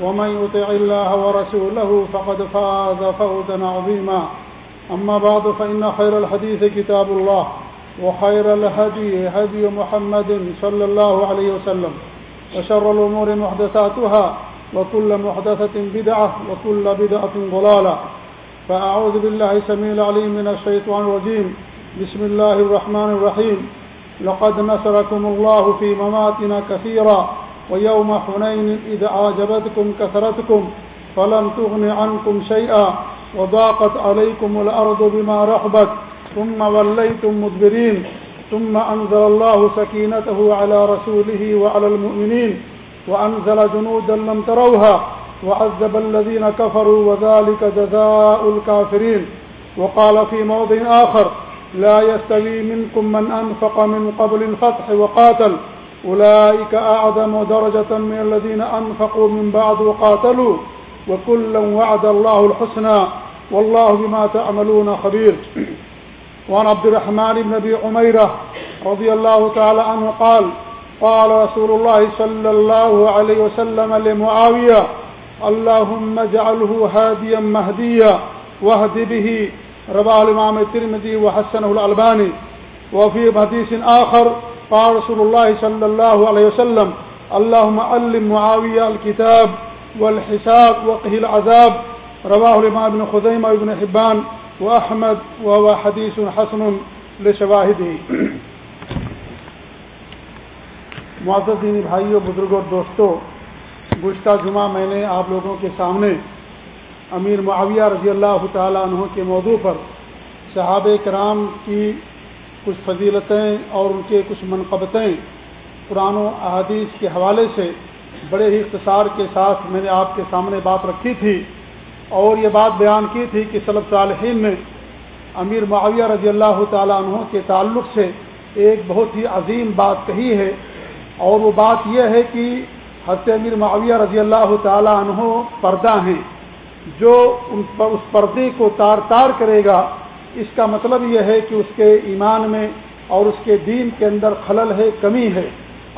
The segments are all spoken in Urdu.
ومن يطع الله ورسوله فقد فاز فوزا عظيما. أما بعد، فإن خير الحديث كتاب الله، وخير الهدي هدي محمد صلى الله عليه وسلم، وشر الأمور محدثاتها، وكل محدثة بدعة، وكل بدعة ضلالة. فأعوذ بالله سميع العليم من الشيطان الرجيم. بسم الله الرحمن الرحيم. لقد نصركم الله في مماتنا كثيرا. ويوم حنين إذا عاجبتكم كثرتكم فلم تغن عنكم شيئا وضاقت عليكم الأرض بما رحبت ثم وليتم مدبرين ثم أنزل الله سكينته على رسوله وعلى المؤمنين وأنزل جنودا لم تروها وعذب الذين كفروا وذلك جزاء الكافرين وقال في موضع آخر لا يستوي منكم من أنفق من قبل الفتح وقاتل أولئك أعظم درجة من الذين أنفقوا من بعد وقاتلوا، وكلا وعد الله الحسنى، والله بما تعملون خبير. وعن عبد الرحمن بن أبي عميرة رضي الله تعالى عنه قال قال رسول الله صلى الله عليه وسلم لمعاوية اللهم اجعله هاديا مهديا، واهد به. رواه الإمام الترمذي وحسنه الألباني. وفي حديث آخر قال رسول الله صلى الله عليه وسلم، اللهم علم معاوية الكتاب والحساب وقه العذاب. رواه الإمام ابن خزيمة وابن حبان وأحمد، وهو حديث حسن لشواهده. معزز دینی بھائیوں، بزرگوں اور دوستوں، گزشتہ جمعہ میں نے آپ لوگوں کے سامنے امیر معاویہ رضی اللہ تعالیٰ عنہ کے موضوع پر صحابہ کرام کی کچھ فضیلتیں اور ان کے کچھ منقبتیں قرآن و احادیث کے حوالے سے بڑے ہی اختصار کے ساتھ میں نے آپ کے سامنے بات رکھی تھی اور یہ بات بیان کی تھی کہ صلب صالحین نے امیر معاویہ رضی اللہ تعالیٰ عنہ کے تعلق سے ایک بہت ہی عظیم بات کہی ہے اور وہ بات یہ ہے کہ حضرت امیر معاویہ رضی اللہ تعالیٰ عنہ پردہ ہیں جو ان پر اس پردے کو تار تار کرے گا اس کا مطلب یہ ہے کہ اس کے ایمان میں اور اس کے دین کے اندر خلل ہے، کمی ہے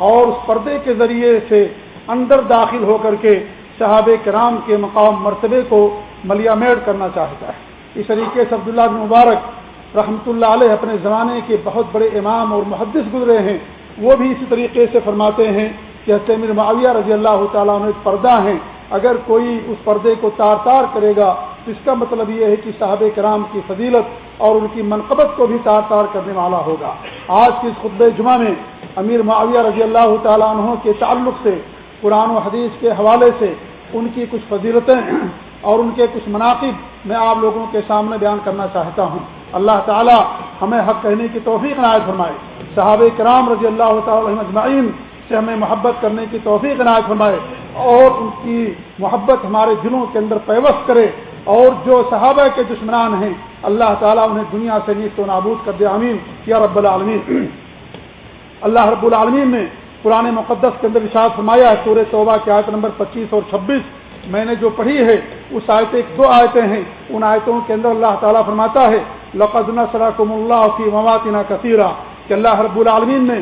اور اس پردے کے ذریعے سے اندر داخل ہو کر کے صحاب کرام کے مقام مرتبے کو ملیا میڈ کرنا چاہتا ہے۔ اس طریقے سے عبداللہ بن مبارک رحمۃ اللہ علیہ اپنے زمانے کے بہت بڑے امام اور محدث گزرے ہیں۔ وہ بھی اسی طریقے سے فرماتے ہیں کہ حسمر معاویہ رضی اللہ تعالیٰ عنہ پردہ ہیں۔ اگر کوئی اس پردے کو تار تار کرے گا تو اس کا مطلب یہ ہے کہ صاحب کرام کی فضیلت اور ان کی منقبت کو بھی تار تار کرنے والا ہوگا۔ آج کی اس خطب جمعہ میں امیر معاویہ رضی اللہ تعالیٰ عنہ کے تعلق سے، قرآن و حدیث کے حوالے سے ان کی کچھ فضیلتیں اور ان کے کچھ مناقب میں آپ لوگوں کے سامنے بیان کرنا چاہتا ہوں۔ اللہ تعالیٰ ہمیں حق کہنے کی توفیق عنایت فرمائے۔ صحابہ کرام رضی اللہ تعالیٰ اجمعین سے ہمیں محبت کرنے کی توفیق عنایت فرمائے اور ان کی محبت ہمارے دلوں کے اندر پیوست کرے۔ اور جو صحابہ کے دشمنان ہیں، اللہ تعالیٰ انہیں دنیا سے نیت و نابود کر دے امین یا رب العالمین۔ اللہ رب العالمین نے پرانے مقدس کے اندر اشاعت فرمایا ہے، سورہ توبہ کی آیت نمبر پچیس اور چھبیس۔ میں نے جو پڑھی ہے، اس آیت ایک دو آیتیں ہیں۔ ان آیتوں کے اندر اللہ تعالیٰ فرماتا ہے لقدنا سلاکم اللہ کی مواتینہ کثیرہ کہ اللہ رب العالمین نے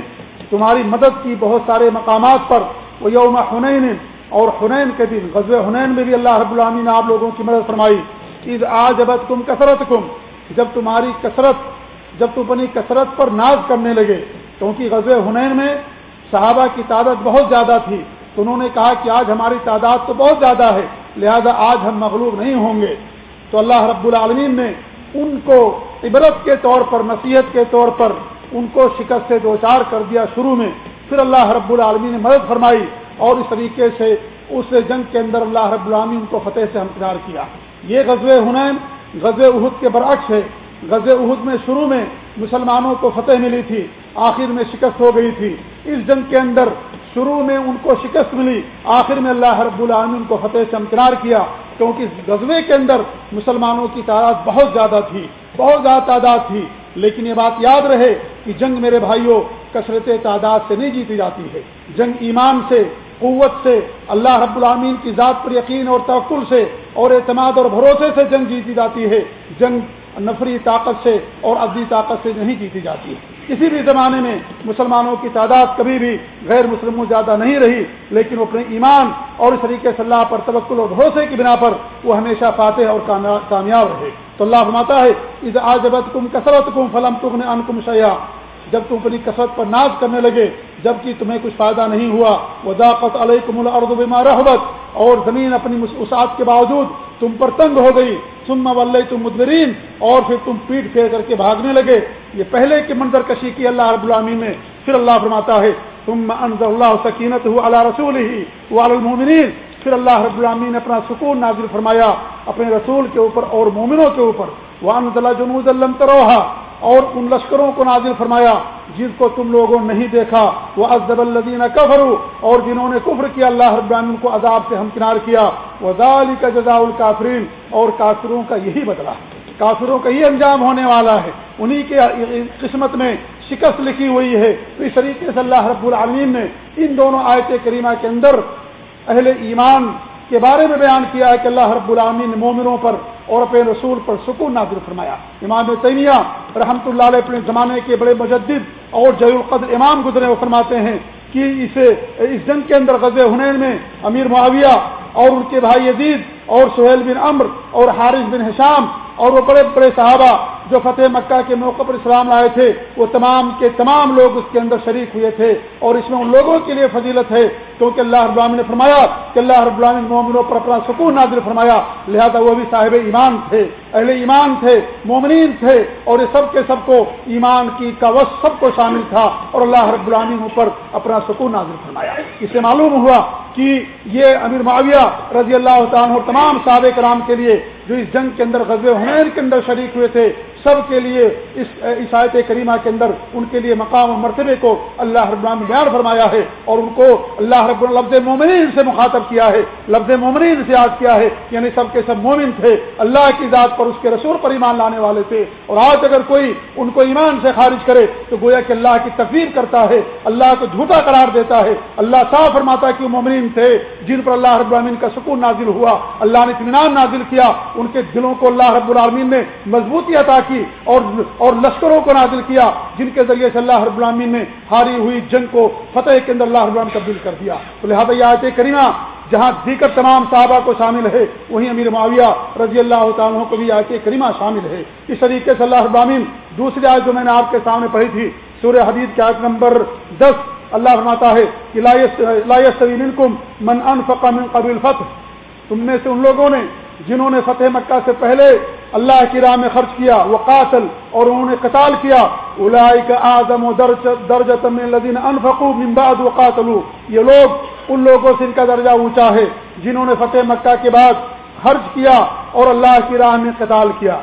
تمہاری مدد کی بہت سارے مقامات پر وہ یوم حنین اور حنین کے دن غزب حنین میں بھی اللہ رب العالمین نے آپ لوگوں کی مدد فرمائی عید آج اب تم کثرت کم جب تمہاری کثرت، جب تم اپنی کثرت پر ناز کرنے لگے، کیونکہ غزب حنین میں صحابہ کی تعداد بہت زیادہ تھی، تو انہوں نے کہا کہ آج ہماری تعداد تو بہت زیادہ ہے، لہذا آج ہم مغلوب نہیں ہوں گے۔ تو اللہ رب العالمین نے ان کو عبرت کے طور پر، نصیحت کے طور پر ان کو شکست سے دو چار کر دیا شروع میں۔ پھر اللہ رب العالمین نے مدد فرمائی۔ اور اس طریقے سے اس جنگ کے اندر اللہ رب العالمین کو فتح سے ہمکنار کیا۔ یہ غزب ہنین غزب عہد کے برعکس ہے۔ غزب عہد میں شروع میں مسلمانوں کو فتح ملی تھی، آخر میں شکست ہو گئی تھی۔ اس جنگ کے اندر شروع میں ان کو شکست ملی، آخر میں اللہ رب العالمین کو فتح سے امکنار کیا۔ کیونکہ اس غزبے کے اندر مسلمانوں کی تعداد بہت زیادہ تھی، بہت زیادہ تعداد تھی۔ لیکن یہ بات یاد رہے کہ جنگ میرے بھائیوں، کثرت تعداد سے نہیں جیتی جاتی ہے۔ جنگ ایمان سے قوت سے، اللہ رب العامین کی ذات پر یقین اور توقل سے اور اعتماد اور بھروسے سے جنگ جیتی جاتی ہے۔ جنگ نفری طاقت سے اور ادبی طاقت سے نہیں جیتی جاتی۔ ہے کسی بھی زمانے میں مسلمانوں کی تعداد کبھی بھی غیر مسلموں زیادہ نہیں رہی، لیکن وہ اپنے ایمان اور اس طریقے سے اللہ پر توکل اور بھروسے کی بنا پر وہ ہمیشہ فاتح اور کامیاب رہے۔ تو اللہ فرماتا ہے آج کم کثرت کم فلم تم نے ان کم شیا جب تم اپنی کثرت پر ناز کرنے لگے جبکہ تمہیں کچھ فائدہ نہیں ہوا، وضاقت علیکم الارض بما رحبت، اور زمین اپنی وسعت کے باوجود تم پر تنگ ہو گئی۔ ثم تم مدبرین، اور پھر تم پیٹ پھیر کر کے بھاگنے لگے۔ یہ پہلے کے منظر کشی کی اللہ رب العالمین نے پھر اللہ فرماتا ہے، ثم انزل اللہ سکینت علی رسوله وعلى المؤمنین۔ پھر اللہ رب العالمین نے اپنا سکون نازل فرمایا اپنے رسول کے اوپر اور مومنوں کے اوپر۔ وانزل جنود لم تروها۔ اور ان لشکروں کو نازل فرمایا جس کو تم لوگوں نے نہیں دیکھا وہ ازب الدین کفر اور جنہوں نے کفر کیا، اللہ ابراہین کو عذاب سے ہمکنار کیا۔ وہ کا جزا الکافرین اور کافروں کا یہی بدلا کافروں کا یہ انجام ہونے والا ہے۔ انہی کے قسمت میں شکست لکھی ہوئی ہے۔ تو اس طریقے سے اللہ رب العالمین نے ان دونوں آیت کریمہ کے اندر اہل ایمان کے بارے میں بیان کیا ہے کہ اللہ رب العالمین نے مومنوں پر اور اپنے رسول پر سکون نازل فرمایا۔ امام تیمیہ رحمۃ اللہ علیہ اپنے زمانے کے بڑے مجدد اور جی القدر امام گزرے وہ فرماتے ہیں کہ اسے اس جنگ کے اندر غزل ہنین میں امیر معاویہ اور ان کے بھائی عزیز اور سہیل بن امر اور حارث بن حشام اور وہ بڑے بڑے صحابہ جو فتح مکہ کے موقع پر اسلام لائے تھے، وہ تمام کے تمام لوگ اس کے اندر شریک ہوئے تھے اور اس میں ان لوگوں کے لیے فضیلت ہے۔ کیونکہ اللہ رب العالمین نے فرمایا کہ اللہ رب العالمین مومنوں پر اپنا سکون نازل فرمایا۔ لہذا وہ بھی صاحب ایمان تھے، اہل ایمان تھے، مومنین تھے اور یہ سب کے سب کو ایمان کی کاوش سب کو شامل تھا اور اللہ رب العالمین پر اپنا سکون نازل فرمایا۔ اس سے معلوم ہوا کہ یہ امیر معاویہ رضی اللہ تعالیٰ اور تمام صحابہ کرام کے لیے جو اس جنگ کے اندر غزل حمیر کے اندر شریک ہوئے تھے، سب کے لیے اس عیسائیت کریمہ کے اندر ان کے لیے مقام و مرتبے کو اللہ رب العالمین بیان فرمایا ہے اور ان کو اللہ رب لفظ مومنین سے مخاطب کیا ہے، لفظ مومنین سے یاد کیا ہے یعنی سب کے سب مومن تھے، اللہ کی ذات پر، اس کے رسول پر ایمان لانے والے تھے۔ اور آج اگر کوئی ان کو ایمان سے خارج کرے تو گویا کہ اللہ کی تقریر کرتا ہے، اللہ کو جھوٹا قرار دیتا ہے۔ اللہ صاف فرماتا کہ وہ مومنین تھے جن پر اللہ رب العالمین کا سکون نازل ہوا، اللہ نے اطمینان نازل کیا ان کے دلوں کو اللہ رب العالمین نے مضبوطی عطا کی اور اور لشکروں کو نازل کیا، جن کے ذریعے سے اللہ رب العالمین نے ہاری ہوئی جنگ کو فتح کے اندر اللہ رب العالمین تبدیل کر دیا۔ تو لہٰذا یہ آیت کریمہ، جہاں دیگر تمام صحابہ کو شامل ہے، وہیں امیر معاویہ رضی اللہ تعالیٰ کو بھی آیت کریمہ شامل ہے۔ اس طریقے سے اللہ رب العالمین دوسری آیت جو میں نے آپ کے سامنے پڑھی تھی، سورہ حدیث کی آیت نمبر دس، اللہ فرماتا ہے کہ من انفق من قبل فتح تم میں سے ان لوگوں نے جنہوں نے فتح مکہ سے پہلے اللہ کی راہ میں خرچ کیا، وہ قاتل اور انہوں نے قتال کیا۔ اعظم و درج لدین انفقو ممباد و قاتل یہ لوگ ان لوگوں سے ان کا درجہ اونچا ہے جنہوں نے فتح مکہ کے بعد خرچ کیا اور اللہ کی راہ میں قتال کیا۔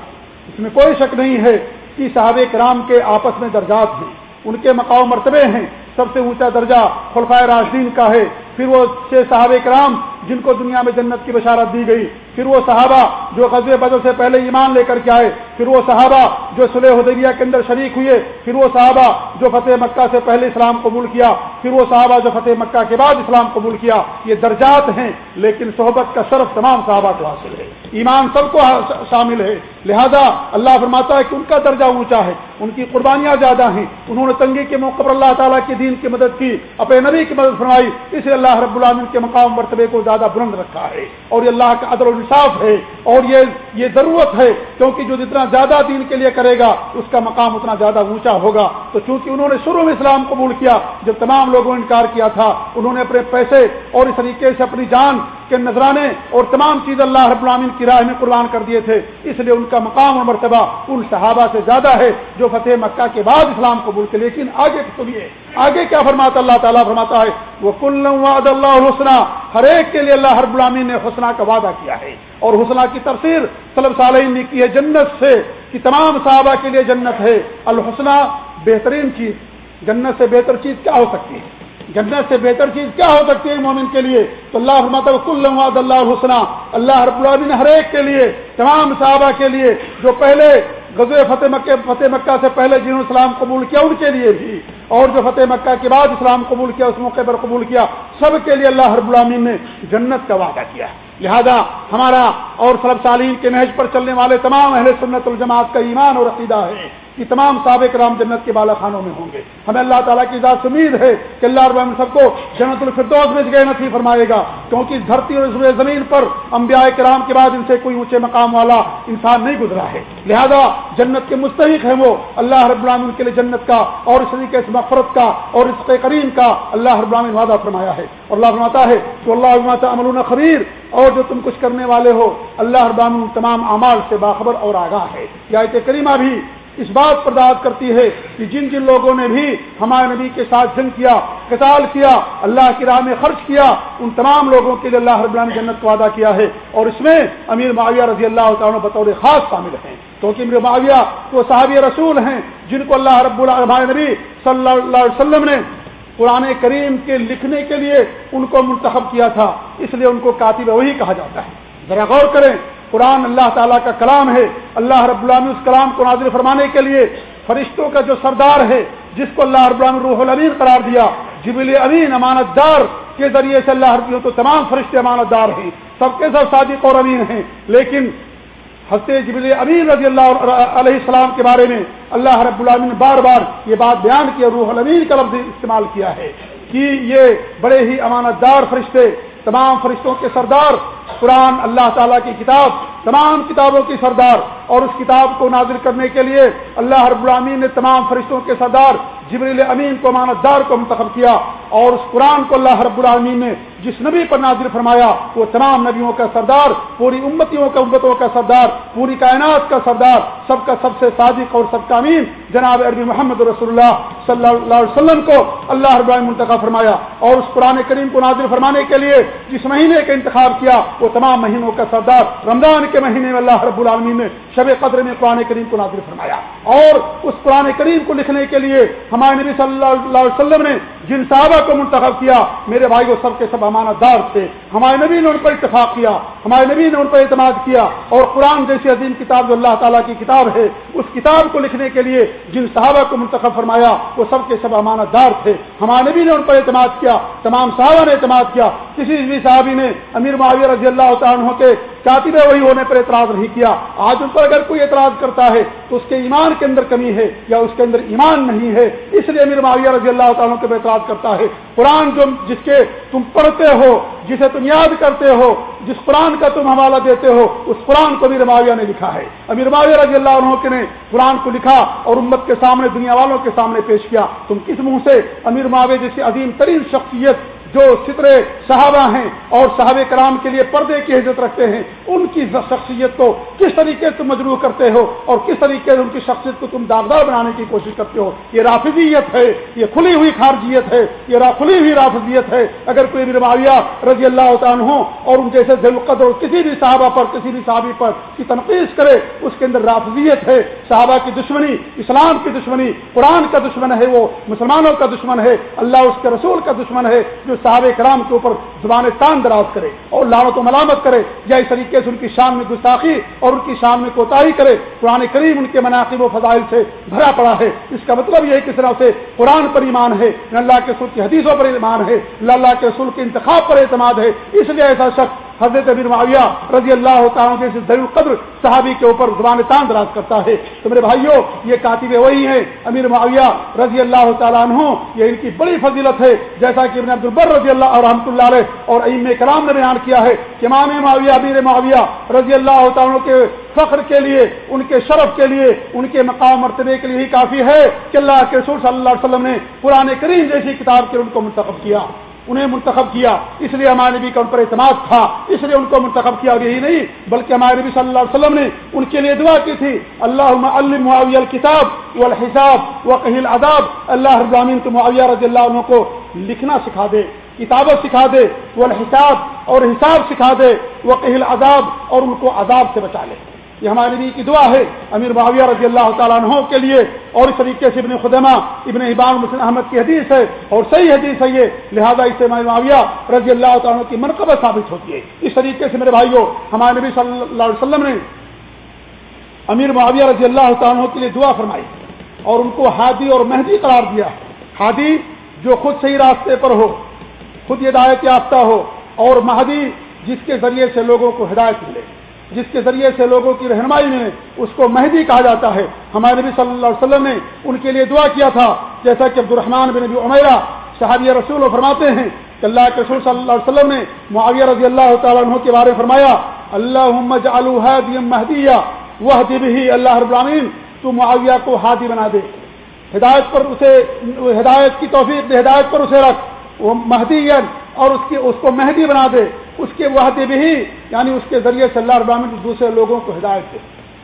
اس میں کوئی شک نہیں ہے کہ صحاب کرام کے آپس میں درجات ہیں۔ ان کے مقام مرتبے ہیں۔ سب سے اونچا درجہ خلفائے راشدین کا ہے۔ پھر وہ چھ صحابہ کرام جن کو دنیا میں جنت کی بشارت دی گئی، پھر وہ صحابہ جو غزب بدل سے پہلے ایمان لے کر کے آئے، پھر وہ صحابہ جو سلح حدیبیہ کے اندر شریک ہوئے، پھر وہ صحابہ جو فتح مکہ سے پہلے اسلام قبول کیا، پھر وہ صحابہ جو فتح مکہ کے بعد اسلام قبول کیا، یہ درجات ہیں، لیکن صحبت کا شرف تمام صحابہ کو حاصل ہے۔ ایمان سب کو شامل ہے۔ لہذا اللہ فرماتا ہے کہ ان کا درجہ اونچا ہے، ان کی قربانیاں زیادہ ہیں۔ انہوں نے تنگی کے موقع پر اللہ تعالیٰ کے دین کی مدد کی، اپنے نبی کی مدد فرمائی، اس لیے اللہ رب العالمین کے مقام مرتبے کو زیادہ بلند رکھا ہے اور یہ اللہ کا عدل و انصاف ہے اور یہ یہ ضرورت ہے کیونکہ جو جتنا زیادہ دین کے لیے کرے گا، اس کا مقام اتنا زیادہ اونچا ہوگا۔ تو چونکہ انہوں نے شروع میں اسلام قبول کیا، جب تمام لوگوں نے انکار کیا تھا، انہوں نے اپنے پیسے اور اس طریقے سے اپنی جان کے نذرانے اور تمام چیز اللہ رب العالمین کی راہ میں قربان کر دیے تھے۔ اس لیے ان کا مقام اور مرتبہ ان صحابہ سے زیادہ ہے جو فتح مکہ کے بعد اسلام قبول کے لیکن آگے سنیے آگے کیا فرماتا اللہ تعالیٰ فرماتا ہے؟ وہ کل وعد اللہ حسنا ہر ایک کے لیے اللہ ہر غلامی نے حسنا کا وعدہ کیا ہے۔ اور حسنا کی تفسیر طلب صالحین نے کی ہے جنت سے، کہ تمام صحابہ کے لیے جنت ہے۔ الحسنہ بہترین چیز، جنت سے بہتر چیز کیا ہو سکتی ہے؟ جنت سے بہتر چیز کیا ہو سکتی ہے مومن کے لیے؟ تو اللہ فرماتا کل وعد اللہ حسنا اللہ رب العالمین ہر ایک کے لیے، تمام صحابہ کے لیے، جو پہلے غزل فتح مکہ فتح مکہ سے پہلے جنہوں نے اسلام قبول کیا، ان کے لیے بھی۔ اور جو فتح مکہ کے بعد اسلام قبول کیا، اس موقع پر قبول کیا، سب کے لیے اللہ رب العالمین نے جنت کا وعدہ کیا لہذا ہمارا اور سرب سالین کے نہج پر چلنے والے تمام اہل سنت الجماعت کا ایمان اور عقیدہ ہے۔ کہ تمام سابق رام جنت کے بالا خانوں میں ہوں گے۔ ہمیں اللہ تعالیٰ کی ذات امید ہے کہ اللہ رب سب کو جنت الفردوس میں جگہ نصیب فرمائے گا، کیونکہ دھرتی اور زمین پر انبیاء کرام کے بعد ان سے کوئی اونچے مقام والا انسان نہیں گزرا ہے۔ لہذا جنت کے مستحق ہیں وہ۔ اللہ رب العالمین کے لیے جنت کا اور اس طریقے سے مفرت کا اور اس کریم کا اللہ رب العالمین وعدہ فرمایا ہے۔ اور اللہ فرماتا ہے تو اللہ امل خبیر۔ اور جو تم کچھ کرنے والے ہو، اللہ رب العالمین تمام اعمال سے باخبر اور آگاہ ہے۔ یا کریمہ بھی اس بات پر دعوت کرتی ہے کہ جن جن لوگوں نے بھی ہمارے نبی کے ساتھ جنگ کیا، قتال کیا، اللہ کی راہ میں خرچ کیا، ان تمام لوگوں کے لیے اللہ رب نے جنت کو وعدہ کیا ہے اور اس میں امیر معاویہ رضی اللہ تعالیٰ بطور خاص شامل ہیں۔ کیونکہ امیر معاویہ تو صحابی رسول ہیں جن کو اللہ رب ہمارے نبی صلی اللہ علیہ وسلم نے قرآن کریم کے لکھنے کے لیے ان کو منتخب کیا تھا، اس لیے ان کو کاتب وہی کہا جاتا ہے۔ ذرا غور کریں قرآن اللہ تعالیٰ کا کلام ہے، اللہ رب العالمین اس کلام کو نازل فرمانے کے لیے فرشتوں کا جو سردار ہے، جس کو اللہ رب العالمین روح الامین قرار دیا جبل امین امانت دار کے ذریعے سے اللہ رب تو تمام فرشتے امانت دار ہیں، سب کے سب صادق اور امین ہیں۔ لیکن حضرت جبل امین رضی اللہ علیہ السلام کے بارے میں اللہ رب العالمین نے بار بار یہ بات بیان کیا روح الامین کا لفظ استعمال کیا ہے کہ یہ بڑے ہی امانت دار فرشتے تمام فرشتوں کے سردار، قرآن، اللہ تعالیٰ کی کتاب، تمام کتابوں کی سردار۔ اور اس کتاب کو نازل کرنے کے لیے اللہ رب العامین نے تمام فرشتوں کے سردار، جبریل امین کو امانت دار کو منتخب کیا۔ اور اس قرآن کو اللہ رب العالمین نے جس نبی پر نازل فرمایا، وہ تمام نبیوں کا سردار، پوری امتیوں کا امتوں کا سردار، پوری کائنات کا سردار، سب کا سب سے صادق اور سب کا امین۔ جناب عربی محمد رسول اللہ صلی اللہ علیہ وسلم کو اللہ رب منتخب فرمایا اور اس قرآن کریم کو نازل فرمانے کے لیے جس مہینے کا انتخاب کیا، وہ تمام مہینوں کا سردار رمضان کے مہینے میں اللہ رب العالمین نے شب قدر میں قرآن کریم کو نازل فرمایا۔ اور اس قرآن کریم کو لکھنے کے لیے ہمارے نبی صلی اللہ علیہ وسلم نے جن صحابہ کو منتخب کیا، میرے بھائی کو سب کے سب امانت دار تھے۔ ہمارے نبی نے ان پر اتفاق کیا، ہمارے نبی نے ان پر اعتماد کیا اور قرآن جیسی عظیم کتاب جو اللہ تعالیٰ کی کتاب ہے، اس کتاب کو لکھنے کے لیے جن صحابہ کو منتخب فرمایا، وہ سب کے سب امانت دار تھے۔ ہمارے نبی نے ان پر اعتماد کیا، تمام صحابہ نے اعتماد کیا۔ کسی بھی صحابی نے امیر معاویہ رضی اللہ عنہ کے کاتب وہی ہونے پر اعتراض نہیں کیا۔ آج ان پر اگر کوئی اعتراض کرتا ہے تو اس کے ایمان کے اندر کمی ہے یا اس کے اندر ایمان نہیں ہے، اس لیے امیر معاویہ رضی اللہ تعالیٰ کے اعتراض کرتا ہے۔ قرآن جو جس کے تم پڑھتے ہو، جسے تم یاد کرتے ہو، جس قرآن کا تم حوالہ دیتے ہو، اس قرآن کو امیر معاویہ نے لکھا ہے۔ امیر معاویہ رضی اللہ عنہ کے نے قرآن کو لکھا اور امت کے سامنے، دنیا والوں کے سامنے پیش کیا۔ تم کس منہ سے؟ امیر معاویہ جیسی عظیم ترین شخصیت جو سترے صحابہ ہیں اور صحاب کرام کے لیے پردے کی عزت رکھتے ہیں، ان کی شخصیت کو کس طریقے سے مجروح کرتے ہو اور کس طریقے سے ان کی شخصیت کو تم داغدار بنانے کی کوشش کرتے ہو؟ یہ رافضیت ہے، یہ کھلی ہوئی خارجیت ہے، یہ کھلی ہوئی رافضیت ہے۔ اگر کوئی بھی معاویہ رضی اللہ عنہ ہو اور ان جیسے ذلقد اور کسی بھی صحابہ پر، کسی بھی صحابی پر کی تنقید کرے، اس کے اندر رافضیت ہے۔ صحابہ کی دشمنی، اسلام کی دشمنی، قرآن کا دشمن ہے وہ، مسلمانوں کا دشمن ہے، اللہ اس کے رسول کا دشمن ہے جو صحابہ کرام کے اوپر زبان تان دراز کرے اور لانت و ملامت کرے یا اس طریقے سے ان کی شان میں گستاخی اور ان کی شان میں کوتاہی کرے قرآن کریم ان کے مناقب و فضائل سے بھرا پڑا ہے اس کا مطلب یہ ہے کس طرح سے قرآن پر ایمان ہے اللہ کے رسول کی حدیثوں پر ایمان ہے اللہ کے رسول کے انتخاب پر اعتماد ہے اس لیے ایسا شخص حضرت ابیر معاویہ رضی اللہ تعالیٰ جیسے ضرور قدر صحابی کے اوپر زبان تان دراز کرتا ہے۔ تو میرے بھائیوں، یہ کاتب وہی ہیں۔ امیر معاویہ رضی اللہ تعالیٰ عنہ، یہ ان کی بڑی فضیلت ہے۔ جیسا کہ ابن عبد البر رضی اللہ رحمۃ اللہ علیہ اور ام کلام نے بیان کیا ہے کہ امام معاویہ، امیر معاویہ رضی اللہ تعالیٰ کے فخر کے لیے، ان کے شرف کے لیے، ان کے مقام مرتبے کے لیے ہی کافی ہے کہ اللہ کے رسول صلی اللہ علیہ وسلم نے پرانے کریم جیسی کتاب کے ان کو منتخب کیا۔ انہیں منتخب کیا۔ اس لیے ہمارے نبی کا ان پر اعتماد تھا۔ اس لیے ان کو منتخب کیا اور یہی نہیں، بلکہ ہمارے نبی صلی اللہ علیہ وسلم نے ان کے لیے دعا کی تھی۔ اللہ معاویہ الکتاب و الحساب و اللہ رضامین تو معاویہ رضی اللہ عنہ کو لکھنا سکھا دے کتابت سکھا دے وہ اور حساب سکھا دے وہ کہل اور ان کو عذاب سے بچا لے۔ یہ ہمارے نبی کی دعا ہے امیر معاویہ رضی اللہ تعالیٰ عنہ کے لیے اور اس طریقے سے ابن خدمہ، ابن ابان مسلم احمد کی حدیث ہے اور صحیح حدیث ہے یہ، لہٰذا اس سے معاویہ رضی اللہ تعالیٰ عنہ کی منقبت ثابت ہوتی ہے۔ اس طریقے سے میرے بھائیوں ہمارے نبی صلی اللہ علیہ وسلم نے امیر معاویہ رضی اللہ تعالیٰ عنہ کے لیے دعا فرمائی اور ان کو ہادی اور مہدی قرار دیا۔ ہادی جو خود صحیح راستے پر ہو، خود ہدایت یافتہ ہو اور مہدی جس کے ذریعے سے لوگوں کو ہدایت ملے۔ جس کے ذریعے سے لوگوں کی رہنمائی میں اس کو مہدی کہا جاتا ہے۔ ہمارے نبی صلی اللہ علیہ وسلم نے ان کے لیے دعا کیا تھا، جیسا کہ عبد الرحمان بن نبی عمیرہ صحابیہ رسول فرماتے ہیں کہ اللہ کے رسول صلی اللہ علیہ وسلم نے معاویہ رضی اللہ تعالیٰ عنہ کے بارے میں فرمایا اللہ مہدیہ وہ بھی اللہ رب العالمین، تو معاویہ کو ہادی بنا دے۔ ہدایت پر اسے، ہدایت کی توفیق ہدایت پر اسے رکھ۔ وہ مہدی اور اس کی اس کو مہدی بنا دے۔ اس کے وحدے بھی یعنی اس کے ذریعے سے اللہ ابامن دوسرے لوگوں کو ہدایت دے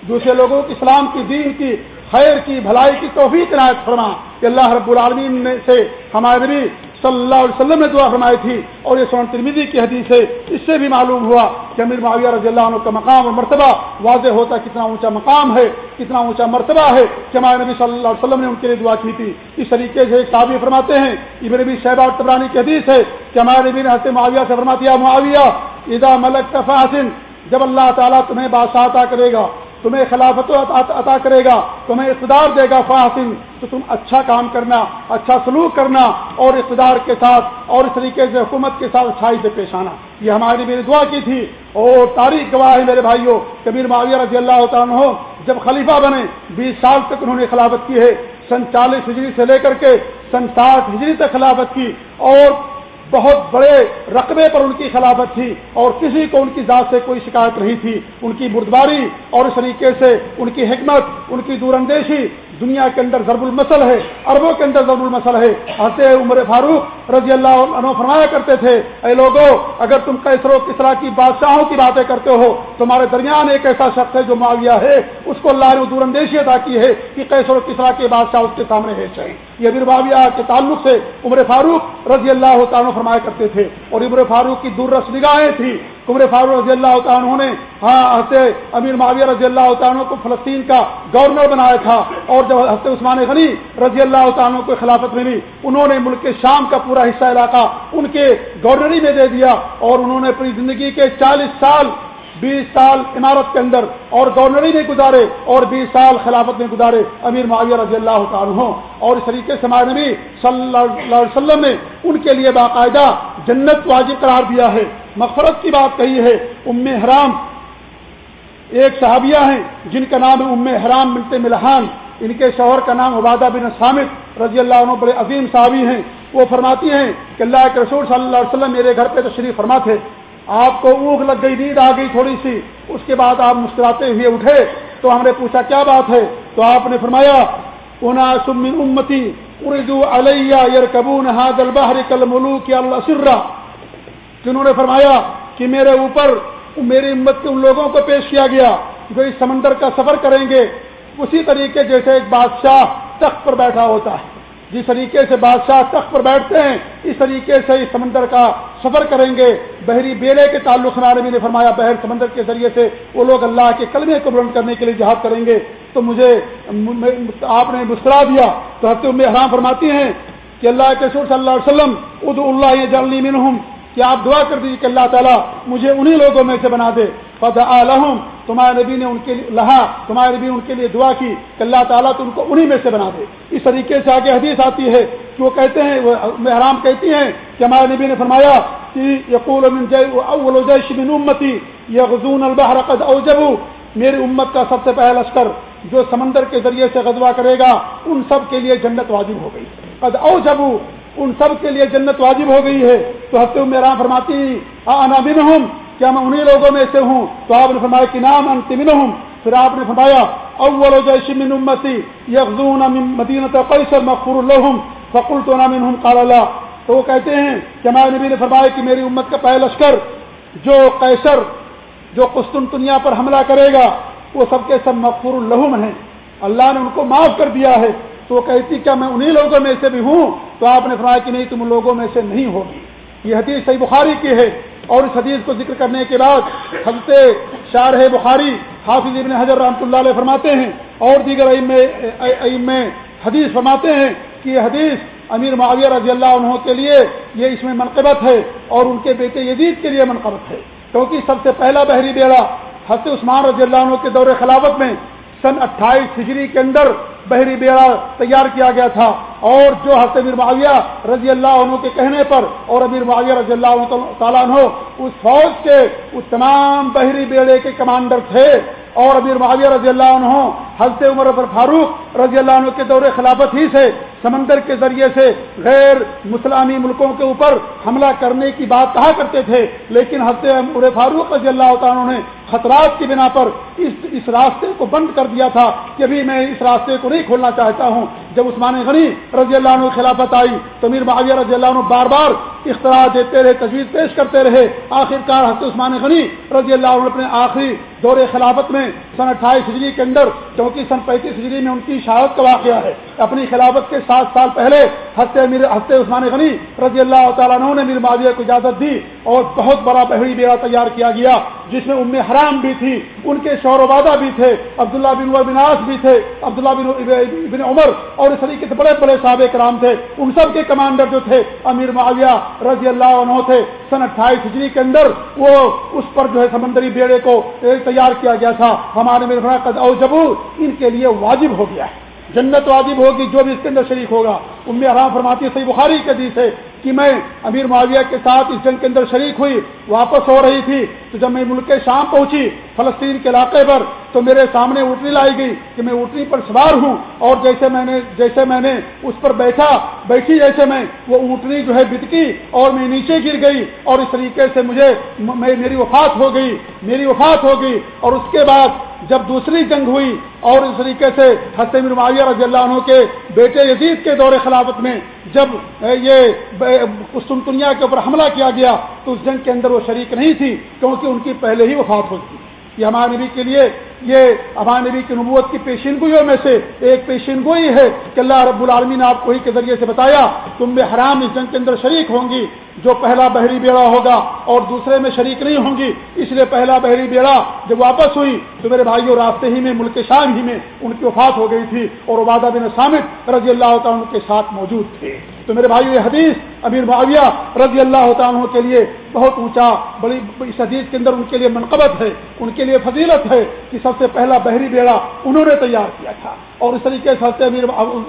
دوسرے لوگوں کو اسلام کی، دین کی، خیر کی، بھلائی کی توفیق عنایت فرما۔ کہ اللہ رب العالمین سے ہمارے نبی صلی اللہ علیہ وسلم نے دعا فرمائی تھی اور یہ سون ترمیدی کی حدیث ہے۔ اس سے بھی معلوم ہوا کہ امیر معاویہ رضی اللہ عنہ کا مقام اور مرتبہ واضح ہوتا کتنا اونچا مقام ہے، کتنا اونچا مرتبہ ہے۔ کہ ہمارے نبی صلی اللہ علیہ وسلم نے ان کے لیے دعا کی تھی۔ اس طریقے سے ایک تعبیر فرماتے ہیں، ابن نبی شہباد تبرانی کی حدیث ہے کہ ہمارے نبی نے حضرت معاویہ سے فرماتی معاویہ ادا ملک تفاصن جب اللہ تعالیٰ تمہیں بادشاہ کرے گا تمہیں خلافت عطا کرے گا، تمہیں اقتدار دے گا فاحسن تو تم اچھا کام کرنا اچھا سلوک کرنا، اور اقتدار کے ساتھ، اور اس طریقے سے حکومت کے ساتھ اچھائی سے پیش آنا۔ یہ ہماری میری دعا کی تھی۔ اور تاریخ گواہ ہے میرے بھائیوں، کبیر معاویہ رضی اللہ تعالیٰ ہو جب خلیفہ بنے، بیس سال تک انہوں نے خلافت کی ہے۔ سن چالیس ہجری سے لے کر کے سن ساٹھ ہجری تک خلافت کی۔ اور بہت بڑے رقبے پر ان کی خلافت تھی اور کسی کو ان کی ذات سے کوئی شکایت نہیں تھی۔ ان کی بردباری اور اس طریقے سے ان کی حکمت، ان کی دور اندیشی دنیا کے اندر ضرب المسل ہے عربوں کے اندر ضرب المسل ہے۔ ہنستے عمر فاروق رضی اللہ عنہ فرمایا کرتے تھے، اے لوگوں اگر تم کیسر و کسرا کی بادشاہوں کی باتیں کرتے ہو، تمہارے درمیان ایک ایسا شخص ہے جو معاویہ ہے، اس کو اللہ نے دور اندیشی ادا کی ہے کہ کیسر و کسرا کے بادشاہ اس کے سامنے ہے۔ چاہیے یہ ابر معاویہ کے تعلق سے عمر فاروق رضی اللہ تعالیٰ فرمایا کرتے تھے اور عمر فاروق کی دور رس نگاہیں تھیں۔ عمر فاروق رضی اللہ تعالیٰ نے ہاں حضرت امیر معاویہ رضی اللہ تعالیٰ کو فلسطین کا گورنر بنایا تھا اور جب حضرت عثمان غنی رضی اللہ تعالیٰ کو خلافت ملی، انہوں نے ملک کے شام کا پورا حصہ علاقہ ان کے گورنری میں دے دیا اور انہوں نے اپنی زندگی کے چالیس سال بیس سال عمارت کے اندر اور گورنری میں گزارے اور بیس سال خلافت میں گزارے امیر معاویہ رضی اللہ تعالیٰ اور اس طریقے سے ہمارے نبی صلی اللہ علیہ وسلم نے ان کے لیے باقاعدہ جنت واجب قرار دیا ہے۔ مغفرت کی بات کہی ہے، ام حرام ایک صحابیہ ہیں جن کا نام ہے ام حرام ملتے ملحان۔ ان کے شوہر کا نام عبادہ بن سامد رضی اللہ عنہ بڑے عظیم صحابی ہیں۔ وہ فرماتی ہیں کہ اللہ کے رسول صلی اللہ علیہ وسلم میرے گھر پہ تشریف فرما تھے۔ آپ کو اونگ لگ گئی، نیند آ گئی تھوڑی سی، اس کے بعد آپ مسکراتے ہوئے اٹھے تو ہم نے پوچھا، کیا بات ہے؟ تو آپ نے فرمایا امتی اردو علیہ یر کبون حادل باہر کل ملوک اللہ جنہوں نے فرمایا کہ میرے اوپر، میری امت کے ان لوگوں کو پیش کیا گیا جو اس سمندر کا سفر کریں گے، اسی طریقے جیسے ایک بادشاہ تخت پر بیٹھا ہوتا ہے۔ جس طریقے سے بادشاہ تخت پر بیٹھتے ہیں، اس طریقے سے اس سمندر کا سفر کریں گے۔ بحری بیلے کے تعلق نارمی نے فرمایا، بحر سمندر کے ذریعے سے وہ لوگ اللہ کے کلمے کو بلند کرنے کے لیے جہاد کریں گے۔ تو مجھے آپ نے مسکرا دیا۔ تو ہفتے میں حرام فرماتی ہیں کہ اللہ کے سور صلی اللہ علیہ وسلم اد اللہ جلنی منہم۔ کہ آپ دعا کر دیجیے کہ اللہ تعالیٰ مجھے انہی لوگوں میں سے بنا دے۔ فضا عالم تمہارے نبی نے ان کے لیے لہا، تمہارے نبی ان کے لیے دعا کی کہ اللہ تعالیٰ تو ان کو انہی میں سے بنا دے۔ اس طریقے سے آگے حدیث آتی ہے کہ وہ کہتے ہیں، وہ حرام کہتی ہیں کہ ہمارے نبی نے فرمایا کہ یقول من جی- اول جیش من امتی یغزون البحر قد اوجبو۔ میری امت کا سب سے پہلا لشکر جو سمندر کے ذریعے سے غزوہ کرے گا، ان سب کے لیے جنت واجب ہو گئی۔ قد اوجبو، ان سب کے لیے جنت واجب ہو گئی ہے۔ تو ہفتے میں رام فرماتی آنا ہوں کیا میں انہیں لوگوں میں سے ہوں؟ تو آپ نے فرمایا کہ نام انتمن ہوں پھر آپ نے فرمایا، اول جیش من امتی یغزون من مدینت قیصر مغفور لهم فقلت انا منهم قال لا. تو وہ کہتے ہیں کہ ہمارے نبی نے فرمایا کہ میری امت کا پہلا لشکر جو قیصر، جو قسطنطنیہ پر حملہ کرے گا، وہ سب کے سب مغفور الحم ہیں۔ اللہ نے ان کو معاف کر دیا ہے۔ تو وہ کہتی کیا میں انہی لوگوں میں سے بھی ہوں؟ تو آپ نے فرمایا کہ نہیں، تم لوگوں میں سے نہیں ہوگی۔ یہ حدیث صحیح بخاری کی ہے۔ اور اس حدیث کو ذکر کرنے کے بعد حضرت شارح بخاری، حافظ ابن حضر رحمۃ اللہ علیہ فرماتے ہیں اور دیگر ام حدیث فرماتے ہیں کہ یہ حدیث امیر معاویہ رضی اللہ عنہ کے لیے یہ اس میں منقبت ہے اور ان کے بیٹے یزید کے لیے منقبت ہے۔ کیونکہ سب سے پہلا بحری بیڑا حضرت عثمان رضی اللہ عنہ کے دور خلافت میں سن اٹھائیس ہجری کے اندر بحری بیڑا تیار کیا گیا تھا اور جو حضرت امیر معاویہ رضی اللہ عنہ کے کہنے پر اور امیر معاویہ رضی اللہ عنہ تعالیٰ عنہ، اس فوج کے اس تمام بحری بیڑے کے کمانڈر تھے۔ اور امیر معاویہ رضی اللہ عنہ، حضرت عمر فاروق رضی اللہ عنہ کے دور خلافت ہی سے سمندر کے ذریعے سے غیر مسلامی ملکوں کے اوپر حملہ کرنے کی بات کہا کرتے تھے۔ لیکن حضرت عمر فاروق رضی اللہ تعالیٰ نے خطرات کی بنا پر اس اس راستے کو بند کر دیا تھا کہ ابھی میں اس راستے کو نہیں کھولنا چاہتا ہوں۔ جب عثمان غنی رضی اللہ عنہ خلافت آئی تو امیر معاویہ رضی اللہ عنہ بار بار اختراع دیتے رہے، تجویز پیش کرتے رہے۔ آخر کار حضرت عثمان غنی رضی اللہ عنہ اپنے آخری دور خلافت میں سن اٹھائیس ہجری کے اندر چونکہ سن پینتیس ہجری میں ان کی شہادت کا واقعہ ہے، اپنی خلافت کے سات سال پہلے ہفتے ہفتے عثمان غنی رضی اللہ تعالیٰ عنہ نے میر معاویہ کو اجازت دی اور بہت بڑا بحری بیڑا تیار کیا گیا، جس میں ام حرام بھی تھی، ان کے شور وادہ بھی تھے، عبداللہ بن بناس بھی تھے، عبداللہ بن بن عمر اور اس طریقے سے بڑے بڑے صحابہ کرام تھے۔ ان سب کے کمانڈر جو تھے، امیر معاویہ رضی اللہ عنہ تھے۔ سن اٹھائیس ہجری کے اندر وہ اس پر جو ہے سمندری بیڑے کو تیار کیا گیا تھا، ہمارے میرے او جبو ان کے لیے واجب ہو گیا ہے۔ جنت واجب ہوگی، جو بھی اس کے اندر شریک ہوگا۔ ان میں فرماتی ہے، صحیح بخاری کے حدیث ہے۔ کہ میں امیر معاویہ کے ساتھ اس جنگ کے اندر شریک ہوئی، واپس ہو رہی تھی، تو جب میں ملک شام پہنچی فلسطین کے علاقے پر، تو میرے سامنے اٹھنی لائی گئی کہ میں اٹھنی پر سوار ہوں اور جیسے میں نے، جیسے میں نے اس پر بیٹھا، بیٹھی جیسے میں، وہ اونٹنی جو ہے بتکی اور میں نیچے گر گئی اور اس طریقے سے مجھے میری وفات ہو گئی، میری وفات ہو گئی اور اس کے بعد جب دوسری جنگ ہوئی اور اس طریقے سے حسین معاویہ رضی اللہ عنہ کے بیٹے یزید کے دور خلافت میں جب یہ قسطنطنیہ کے اوپر حملہ کیا گیا تو اس جنگ کے اندر وہ شریک نہیں تھی کیونکہ ان کی پہلے ہی وفات ہو تھی یہ ہمارے نبی کے لیے یہ ہمارے نبی کی نبوت کی پیشین گوئیوں میں سے ایک پیشین گوئی ہے کہ اللہ رب العالمین نے آپ کو ہی کے ذریعے سے بتایا، تم میں حرام اس جنگ کے اندر شریک ہوں گی، جو پہلا بحری بیڑا ہوگا اور دوسرے میں شریک نہیں ہوں گی، اس لیے پہلا بحری بیڑا جب واپس ہوئی تو میرے بھائیوں راستے ہی میں، ملک شام ہی میں ان کی وفات ہو گئی تھی اور عبادہ بن سامد رضی اللہ تعالیٰ کے ساتھ موجود تھے۔ تو میرے بھائی یہ حدیث امیر معاویہ رضی اللہ تعالیٰ کے لیے بہت اونچا، بڑی، اس حدیث کے اندر ان کے لیے منقبت ہے، ان کے لیے فضیلت ہے کہ سب سے پہلا بحری بیڑا انہوں نے تیار کیا تھا۔ اور اس طریقے سے امیر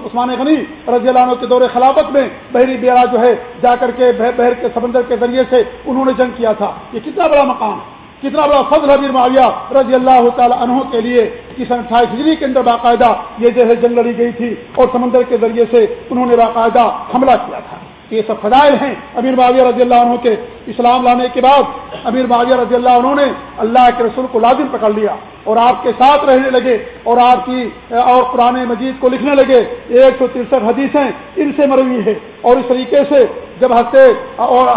عثمان غنی رضی اللہ عنہ کے دور خلافت میں بحری بیڑا جو ہے جا کر کے بحر کے سمندر کے ذریعے سے انہوں نے جنگ کیا تھا۔ یہ کتنا بڑا مقام، کتنا بڑا فضل حبیر معاویہ رضی اللہ تعالیٰ عنہ کے لیے کہ سن اٹھائیس ہجری کے اندر باقاعدہ یہ جو ہے جنگ لڑی گئی تھی اور سمندر کے ذریعے سے انہوں نے باقاعدہ حملہ کیا تھا۔ یہ سب فضائل ہیں۔ امیر معاویہ رضی اللہ عنہ کے اسلام لانے کے بعد امیر معاویہ رضی اللہ عنہ نے اللہ کے رسول کو لازم پکڑ لیا اور آپ کے ساتھ رہنے لگے اور آپ کی اور قرآن مجید کو لکھنے لگے۔ ایک سو ترسٹھ حدیثیں ان سے مروی ہے اور اس طریقے سے جب ہنستے اور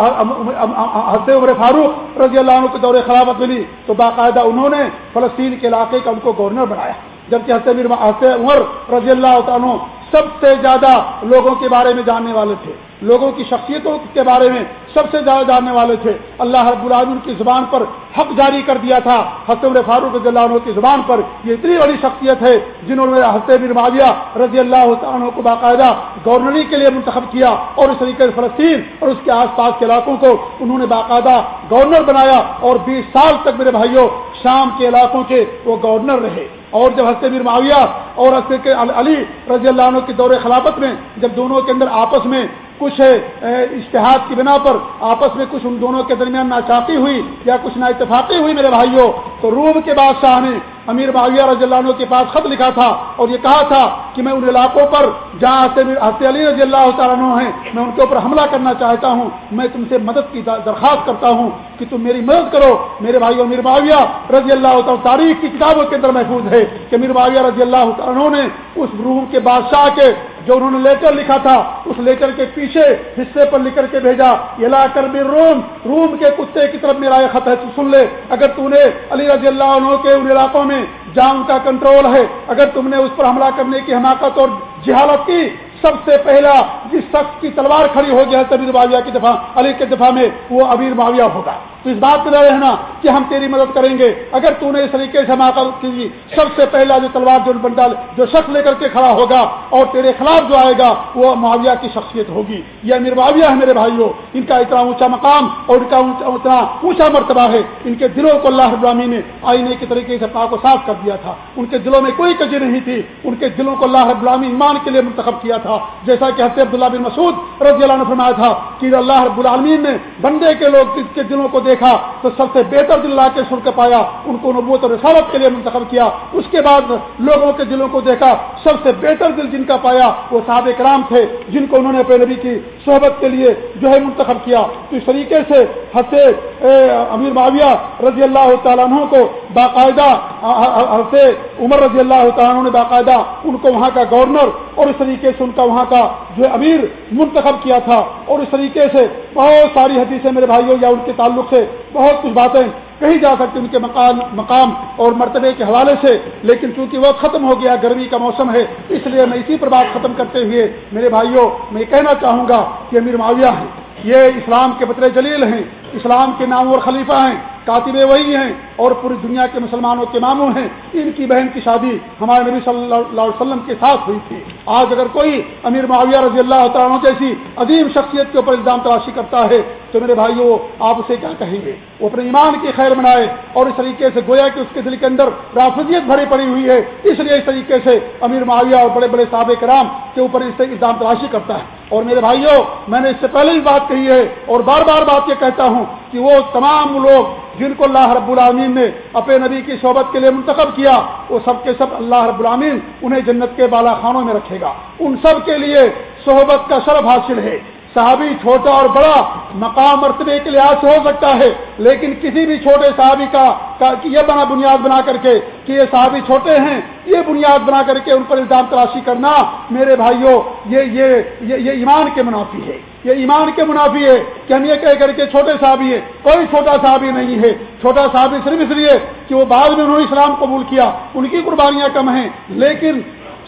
ہنستے عمر فاروق رضی اللہ عنہ کے دور خلافت ملی تو باقاعدہ انہوں نے فلسطین کے علاقے کا ان کو گورنر بنایا۔ جبکہ ہنستے عمر رضی اللہ عنہ سب سے زیادہ لوگوں کے بارے میں جاننے والے تھے۔ لوگوں کی شخصیتوں کے بارے میں سب سے زیادہ جاننے والے تھے۔ اللہ رب العالمین کی زبان پر حق جاری کر دیا تھا۔ حسب فاروق رضی اللہ عنہ کی زبان پر یہ اتنی بڑی شخصیت ہے جنہوں نے بن معاویہ رضی اللہ عنہ کو باقاعدہ گورنری کے لیے منتخب کیا اور اس طریقے سے فلسطین اور اس کے آس پاس کے علاقوں کو انہوں نے باقاعدہ گورنر بنایا اور بیس سال تک میرے بھائیوں، شام کے علاقوں کے وہ گورنر رہے۔ اور جب ہنستے میر معاویہ اور ہنستے علی رضی اللہ عنہ کی دور خلافت میں جب دونوں کے اندر آپس میں کچھ اشتہاد کی بنا پر آپس میں کچھ ان دونوں کے درمیان ناچاتی ہوئی یا کچھ نا اتفاقی ہوئی میرے بھائیوں تو روم کے بادشاہ نے امیر معاویہ رضی اللہ عنہ کے پاس خط لکھا تھا اور یہ کہا تھا کہ میں ان علاقوں پر جہاں حضرت علی رضی اللہ تعالیٰ عنہ ہیں، میں ان کے اوپر حملہ کرنا چاہتا ہوں۔ میں تم سے مدد کی درخواست کرتا ہوں کہ تم میری مدد کرو۔ میرے بھائی امیر معاویہ رضی اللہ تعالیٰ تاریخ کی کتابوں کے اندر محفوظ ہے کہ امیر معاویہ رضی اللہ عنہ نے اس روم کے بادشاہ کے جو انہوں نے لیٹر لکھا تھا، اس لیٹر کے پیچھے حصے پر لکھ کر کے بھیجا۔ یہ لا کر بھی روم روم کے کتے کی طرف میرا یہ خط ہے، تو سن لے۔ اگر تو نے علی رضی اللہ عنہ کے ان علاقوں میں جان کا کنٹرول ہے۔ اگر تم نے اس پر حملہ کرنے کی حماقت اور جہالت کی سب سے پہلا جس شخص کی تلوار کھڑی ہو گیا تبیر معاویہ کی دفاع علی کے دفاع میں، وہ امیر معاویہ ہوگا۔ تو اس بات میں رہنا کہ ہم تیری مدد کریں گے۔ اگر تو نے اس طریقے سے کی جی، سب سے پہلا جو تلوار، جو بنڈال جو شخص لے کر کے کھڑا ہوگا اور تیرے خلاف جو آئے گا، وہ معاویہ کی شخصیت ہوگی۔ یہ امیر معاویہ ہے میرے بھائیوں ان کا اتنا اونچا مقام اور ان کا اتنا اونچا مرتبہ ہے۔ ان کے دلوں کو اللہ ابرامی نے آئینے کے طریقے سے پاک کو صاف کر دیا تھا۔ ان کے دلوں میں کوئی کجی نہیں تھی۔ ان کے دلوں کو اللہ ابرامی ایمان کے لیے منتخب کیا تھا۔ جیسا کہ حضرت عبداللہ بن مسعود رضی اللہ نے فرمایا تھا کہ اللہ رب العالمین نے بندے کے لوگ کے دلوں کو دیکھ دیکھا تو سب سے بہتر دل لا کے سن کے پایا، ان کو نبوت اور رسالت کے لیے منتخب کیا۔ اس کے بعد لوگوں کے دلوں کو دیکھا، سب سے بہتر دل جن کا پایا وہ صحابہ کرام تھے، جن کو انہوں نے اپنے نبی کی صحبت کے لیے جو ہے منتخب کیا۔ تو اس طریقے سے حضرت امیر معاویہ رضی اللہ تعالیٰ عنہ کو باقاعدہ حضرت عمر رضی اللہ تعالیٰ عنہ نے باقاعدہ ان کو وہاں کا گورنر اور اس طریقے سے ان کا وہاں کا جو امیر منتخب کیا تھا۔ اور اس طریقے سے بہت ساری حدیثیں میرے بھائیوں یا ان کے تعلق سے بہت کچھ باتیں کہی جا سکتی ان کے مقام مقام اور مرتبے کے حوالے سے، لیکن چونکہ وہ ختم ہو گیا، گرمی کا موسم ہے، اس لیے میں اسی پر بات ختم کرتے ہوئے میرے بھائیوں میں یہ کہنا چاہوں گا کہ امیر معاویہ ہیں، یہ اسلام کے بطر جلیل ہیں، اسلام کے نام اور خلیفہ ہیں کاتب وہی ہیں اور پوری دنیا کے مسلمانوں کے ماموں ہیں۔ ان کی بہن کی شادی ہمارے نبی صلی اللہ علیہ وسلم کے ساتھ ہوئی تھی۔ آج اگر کوئی امیر معاویہ رضی اللہ تعالیٰ جیسی عظیم شخصیت کے اوپر الزام تلاشی کرتا ہے تو میرے بھائیوں آپ اسے کیا کہیں گے؟ وہ اپنے ایمان کی خیر منائے اور اس طریقے سے گویا کہ اس کے دل کے اندر رافضیت بھری پڑی ہوئی ہے۔ اس لیے اس طریقے سے امیر معاویہ اور بڑے بڑے صحابہ کرام کے اوپر اس سے الزام تلاشی کرتا ہے۔ اور میرے بھائیوں میں نے اس سے پہلے ہی بات کہی ہے اور بار بار بات یہ کہتا ہوں کہ وہ تمام لوگ جن کو اللہ رب العامین نے اپنے نبی کی صحبت کے لیے منتخب کیا وہ سب کے سب اللہ رب العامین انہیں جنت کے بالا خانوں میں رکھے گا۔ ان سب کے لیے صحبت کا شرف حاصل ہے۔ صحابی چھوٹا اور بڑا مقام مرتبے کے لحاظ سے ہو سکتا ہے لیکن کسی بھی چھوٹے صحابی کا یہ بنا بنیاد بنا کر کے کہ یہ صحابی چھوٹے ہیں یہ بنیاد بنا کر کے ان پر الزام تلاشی کرنا میرے بھائیوں یہ یہ یہ, یہ ایمان کے منافی ہے۔ یہ ایمان کے منافی ہے کہ ہم یہ کہہ کر کے چھوٹے صحابی ہے کوئی چھوٹا صحابی نہیں ہے۔ چھوٹا صحابی صرف اس لیے کہ وہ بعد میں انہوں نے اسلام قبول کیا۔ ان کی قربانیاں کم ہیں، لیکن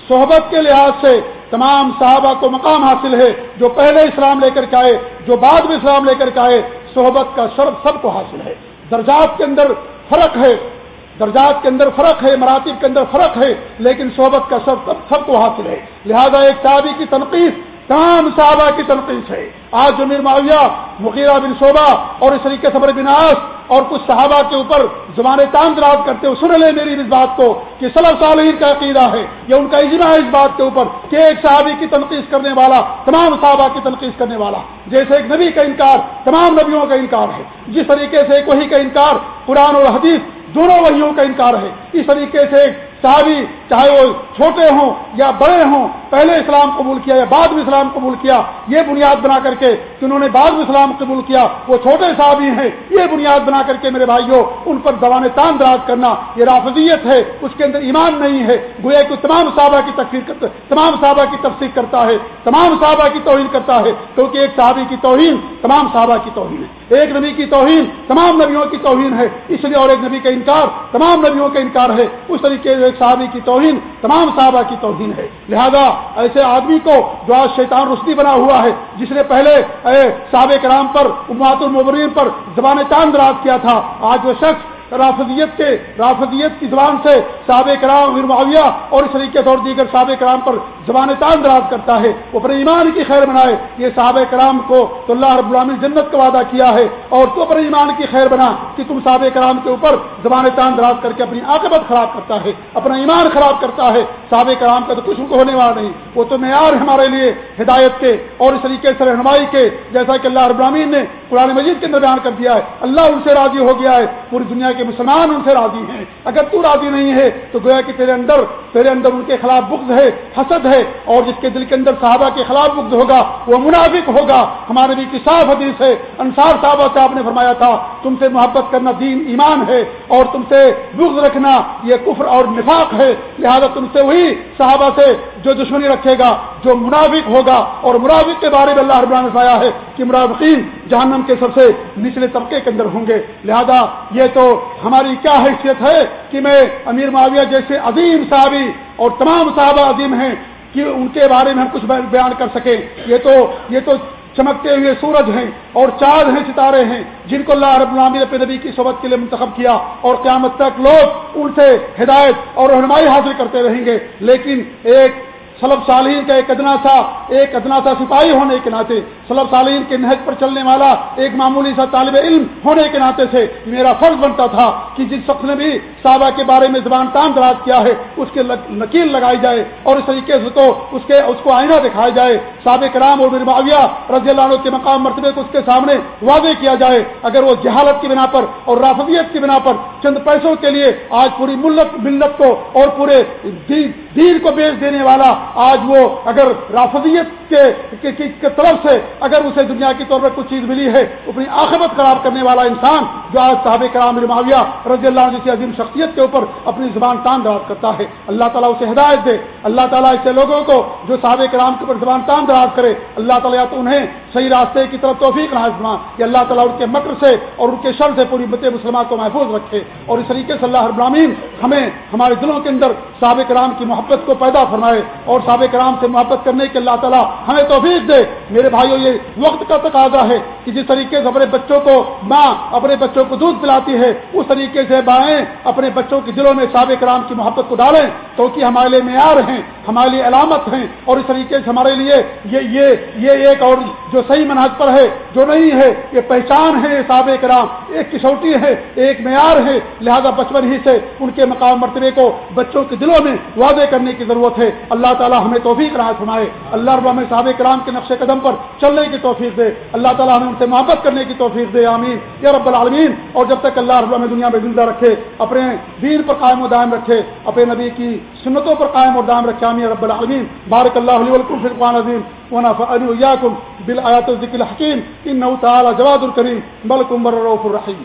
صحبت کے لحاظ سے تمام صحابہ کو مقام حاصل ہے۔ جو پہلے اسلام لے کر کے آئے، جو بعد میں اسلام لے کر کے آئے، صحبت کا شرف سب کو حاصل ہے۔ درجات کے اندر فرق ہے، درجات کے اندر فرق ہے، مراتب کے اندر فرق ہے، لیکن صحبت کا سب سب کو حاصل ہے۔ لہذا ایک صحابی کی تنقید تمام صحابہ کی تنقید ہے۔ آج امیر معاویہ، مغیرہ بن صوبہ اور اس طریقے سے بناس اور کچھ صحابہ کے اوپر زبان تام دراز کرتے ہوئے سن لے میری اس بات کو کہ صلی صالحین کا عقیدہ ہے یا ان کا اجماع ہے اس بات کے اوپر کہ ایک صحابی کی تنقید کرنے والا، تمام صحابہ کی تنقید کرنے والا، جیسے ایک نبی کا انکار، تمام نبیوں کا انکار ہے۔ جس طریقے سے ایک وہی کا انکار قرآن اور حدیث دونوں وہیوں کا انکار ہے۔ اس طریقے سے صحابی چاہے وہ چھوٹے ہوں یا بڑے ہوں پہلے اسلام قبول کیا یا بعد میں اسلام قبول کیا، یہ بنیاد بنا کر کے کہ انہوں نے بعد میں اسلام قبول کیا، وہ چھوٹے صحابی ہیں۔ یہ بنیاد بنا کر کے میرے بھائیوں، ان پر زبان تان دراز کرنا یہ رافضیت ہے، اس کے اندر ایمان نہیں ہے۔ گویا کہ تمام صحابہ کی تفصیل کرتا، تمام صحابہ کی تفصیل کرتا ہے، تمام صحابہ کی توہین کرتا ہے، کیونکہ ایک صحابی کی توہین تمام صحابہ کی توہین ہے۔ ایک نبی کی توہین تمام نبیوں کی توہین ہے، اس لیے اور ایک نبی کا انکار تمام نبیوں کا انکار ہے۔ اس طریقے سے ایک صحابی کی توہین تمام صحابہ کی توہین ہے۔ لہذا ایسے آدمی کو جو آج شیطان رستی بنا ہوا ہے، جس نے پہلے صحابہ کرام پر امات المبرین پر زبان چاند راز کیا تھا، آج وہ شخص رافضیت کے رافضیت کی زبان سے صحابہ کرام امیر معاویہ اور اس طریقے طور دیگر صحابہ کرام پر زبان تان دراز کرتا ہے۔ وہ اپنے ایمان کی خیر بنائے۔ یہ صحابہ کرام کو تو اللہ رب العالمین جنت کا وعدہ کیا ہے اور تو اپنے ایمان کی خیر بنا کہ تم صحابہ کرام کے اوپر زبان تان دراز کر کے اپنی عاقبت خراب کرتا ہے، اپنا ایمان خراب کرتا ہے۔ صحابہ کرام کا تو کچھ ان کو ہونے والا نہیں۔ وہ تو معیار ہمارے لیے ہدایت کے اور اس طریقے سے رہنمائی کے۔ جیسا کہ اللہ رب العالمین نے قرآن مجید کے اندر بیان کر دیا ہے۔ اللہ ان سے راضی ہو گیا ہے۔ پوری دنیا کے مسلمان ان سے راضی ہیں۔ اگر تو راضی نہیں ہے تو گویا کہ تیرے اندر تیرے اندر ان کے خلاف بغض ہے، حسد ہے، اور جس کے دل کے اندر صحابہ کے خلاف بغض ہوگا، وہ منافق ہوگا۔ ہمارے بھی کی صاف حدیث ہے، انصار صحابہ سے آپ نے فرمایا تھا، تم سے محبت کرنا دین ایمان ہے، اور تم سے بغض رکھنا یہ کفر اور نفاق ہے۔ لہذا تم سے وہی صحابہ سے جو دشمنی رکھے گا، جو منافق ہوگا۔ اور منافق کے بارے میں اللہ رب نے بتایا ہے کہ منافقین جہنم کے سب سے نچلے طبقے کے اندر ہوں گے۔ لہذا یہ تو ہماری کیا حیثیت ہے کہ میں امیر معاویہ جیسے عظیم صحابی اور تمام صحابہ عظیم ہیں کہ ان کے بارے میں ہم کچھ بیان کر سکیں۔ یہ تو یہ تو چمکتے ہوئے سورج ہیں اور چاند ہیں، ستارے ہیں، جن کو اللہ رب العامی اپنے نبی کی صحبت کے لیے منتخب کیا۔ اور قیامت تک لوگ ان سے ہدایت اور رہنمائی حاصل کرتے رہیں گے۔ لیکن ایک سلب سالین کا ایک ادنا تھا۔ ایک ادنا سا سپاہی ہونے کے ناطے سلب سالین کے نہج پر چلنے والا ایک معمولی سا طالب علم ہونے کے ناطے سے میرا فرض بنتا تھا کہ جس شخص نے بھی صحابہ کے بارے میں زبان تام دراز کیا ہے، اس کے نکیل لگائی جائے اور اس طریقے سے تو اس کے اس کو آئینہ دکھایا جائے۔ سابق کرام اور معاویہ رضی اللہ عنہ کے مقام مرتبے کو اس کے سامنے واضح کیا جائے۔ اگر وہ جہالت کی بنا پر اور رافضیت کی بنا پر چند پیسوں کے لیے آج پوری ملت ملت کو اور پورے دین کو بیچ دینے والا، آج وہ اگر رافضیت کے طرف سے اگر اسے دنیا کی طور پر کچھ چیز ملی ہے، اپنی آخبت خراب کرنے والا انسان جو آج صاحب کرام معاویہ رضی اللہ عنہ جیسی عظیم شخصیت کے اوپر اپنی زبان تان دراز کرتا ہے۔ اللہ تعالیٰ اسے ہدایت دے۔ اللہ تعالیٰ ایسے لوگوں کو جو صاحب کرام کے اوپر زبان تان دراز کرے۔ اللہ تعالیٰ تو انہیں صحیح راستے کی طرف توفیق نہ کہ اللہ تعالیٰ ان کے مکر سے اور ان کے شر سے پوری بت مسلمان کو محفوظ رکھے اور اس طریقے سے اللہ ابراہین ہمیں ہمارے دلوں کے اندر سابق کرام کی محبت کو پیدا فرمائے اور سابق کرام سے محبت کرنے کے اللہ تعالیٰ ہمیں توفیق دے۔ میرے بھائیوں یہ وقت کا تقاضا ہے کہ جس طریقے سے اپنے بچوں کو ماں اپنے بچوں کو دودھ پلاتی ہے، اس طریقے سے بائیں اپنے بچوں کے دلوں میں سابق کرام کی محبت کو ڈالیں کیونکہ ہمارے لیے معیار ہیں۔ ہمارے لیے علامت ہیں اور اس طریقے سے ہمارے لیے یہ یہ یہ ایک اور جو صحیح منحص پر ہے، جو نہیں ہے، یہ پہچان ہے صابق کرام۔ ایک کسوٹی ہے، ایک معیار ہے۔ لہذا بچپن ہی سے ان کے مقام مرتبے کو بچوں کے دلوں میں واضح کرنے کی ضرورت ہے۔ اللہ تعالیٰ ہمیں توفیق راہ سنائے اللہ رب میں صابق کرام کے نقش قدم پر چلنے کی توفیق دے۔ اللہ تعالیٰ ہمیں ان سے محبت کرنے کی توفیق دے۔ آمین۔ یا رب العالمین، اور جب تک اللہ رب میں دنیا میں زندہ رکھے، اپنے دین پر قائم و دائم رکھے، اپنے نبی کی سنتوں پر قائم و دائم رکھے۔ آمین رب العالمین بارک اللہ علیہ ولکم فی القرآن عظیم ونفعنی ویاکم بالآیات الذکر الحکیم انہو تعالی جواد الکریم بلکم برروف الرحیم